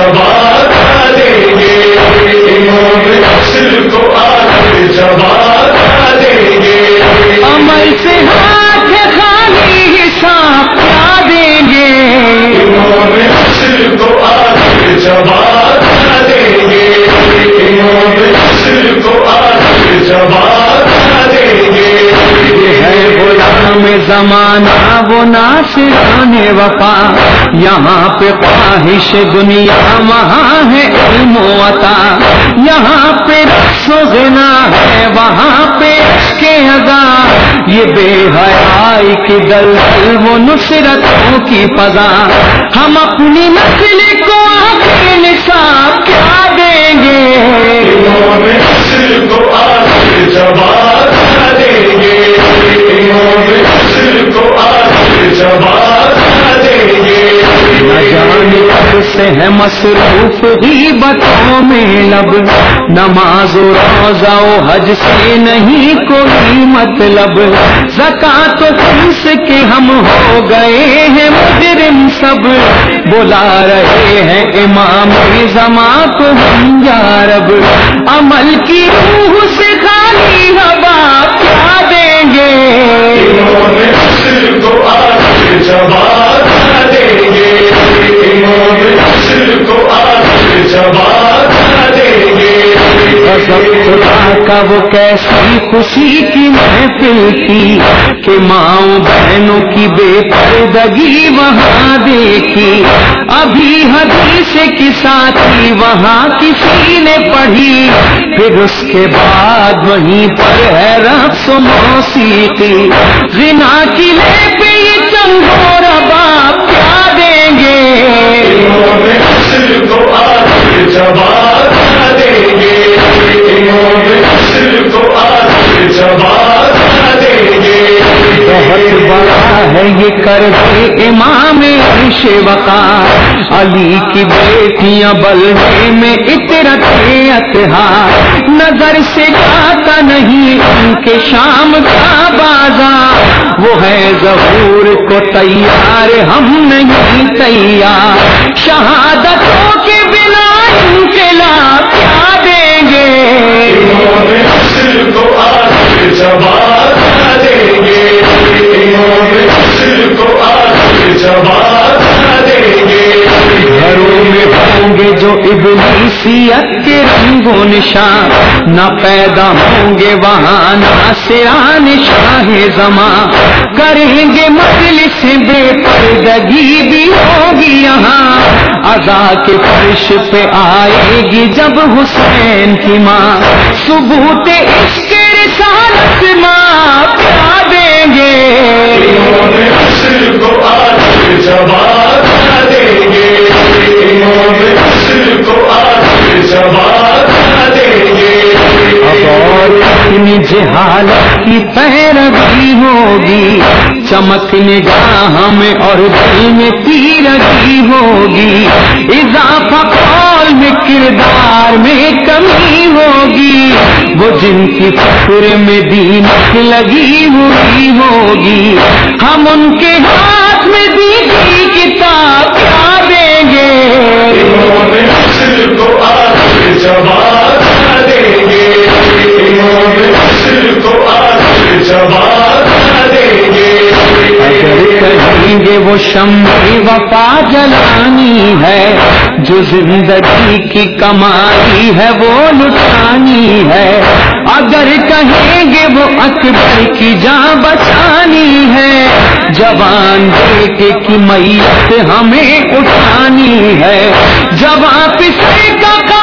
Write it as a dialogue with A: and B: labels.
A: زبان زمانہ وہ ناصران وفا۔ یہاں پہ خواہش دنیا وہاں ہے علم و عطا۔ یہاں پہ رقص و غنا ہے، وہاں پہ اس کے ادا یہ بے حیائی کی دل وہ نصرتوں کی فضا۔ ہم اپنی نسل کو آخر نصاب سے ہے مصروف ہی بتوں میں لب نماز و روزہ و حج سے نہیں کوئی مطلب زکات و خمس کے ہم ہو گئے ہیں مجرم سب بلا رہے ہیں امام زماں کو ہم یارب عمل کی روح سے خالی ہوا کا وہ کیسی خوشی کی محفل تھی کہ ماؤں بہنوں کی بے پردگی وہاں دیکھی۔ ابھی حدیث کی ساتھی وہاں کسی نے پڑھی۔ پھر اس کے بعد وہیں پر ہے رقص موسیقی۔ غنا کی لے پہ یہ ہے یہ کر کے امام عرش وقار علی کی بیٹیاں بلوے میں اطرت اتہار نظر سے جاتا نہیں ان کے شام کا بازار وہ ہے ظہور کو تیار، ہم نہیں تیار۔ شہادتوں ابلیسیت کے رنگ و نشان، نہ پیدا ہوں گے وہاں، نہ سیان شاہ زماں کریں گے مجلس بے پردگی بھی ہوگی یہاں۔ ادا کے فرش پہ آئے گی جب حسین کی ماں۔ ثبوت اس کے رسالت ماں کیا اپنی جہالت کی پیروی ہوگی۔ چمک نگاہ میں اور دل میں تیرگی ہوگی۔ اضافہ قول میں کردار میں کمی ہوگی۔ وہ جن کی فکر میں دین لگی ہوئی ہوگی۔ ہم ان کے ہاتھ میں دی اگر گے وہ شمع وفا جلانی ہے جو زندگی کی کمائی ہے وہ لٹانی ہے۔ اگر کہیں گے وہ اکبر کی جان بچانی ہے، جوان بیٹے کی میت ہمیں اٹھانی ہے۔ جوان پسے کا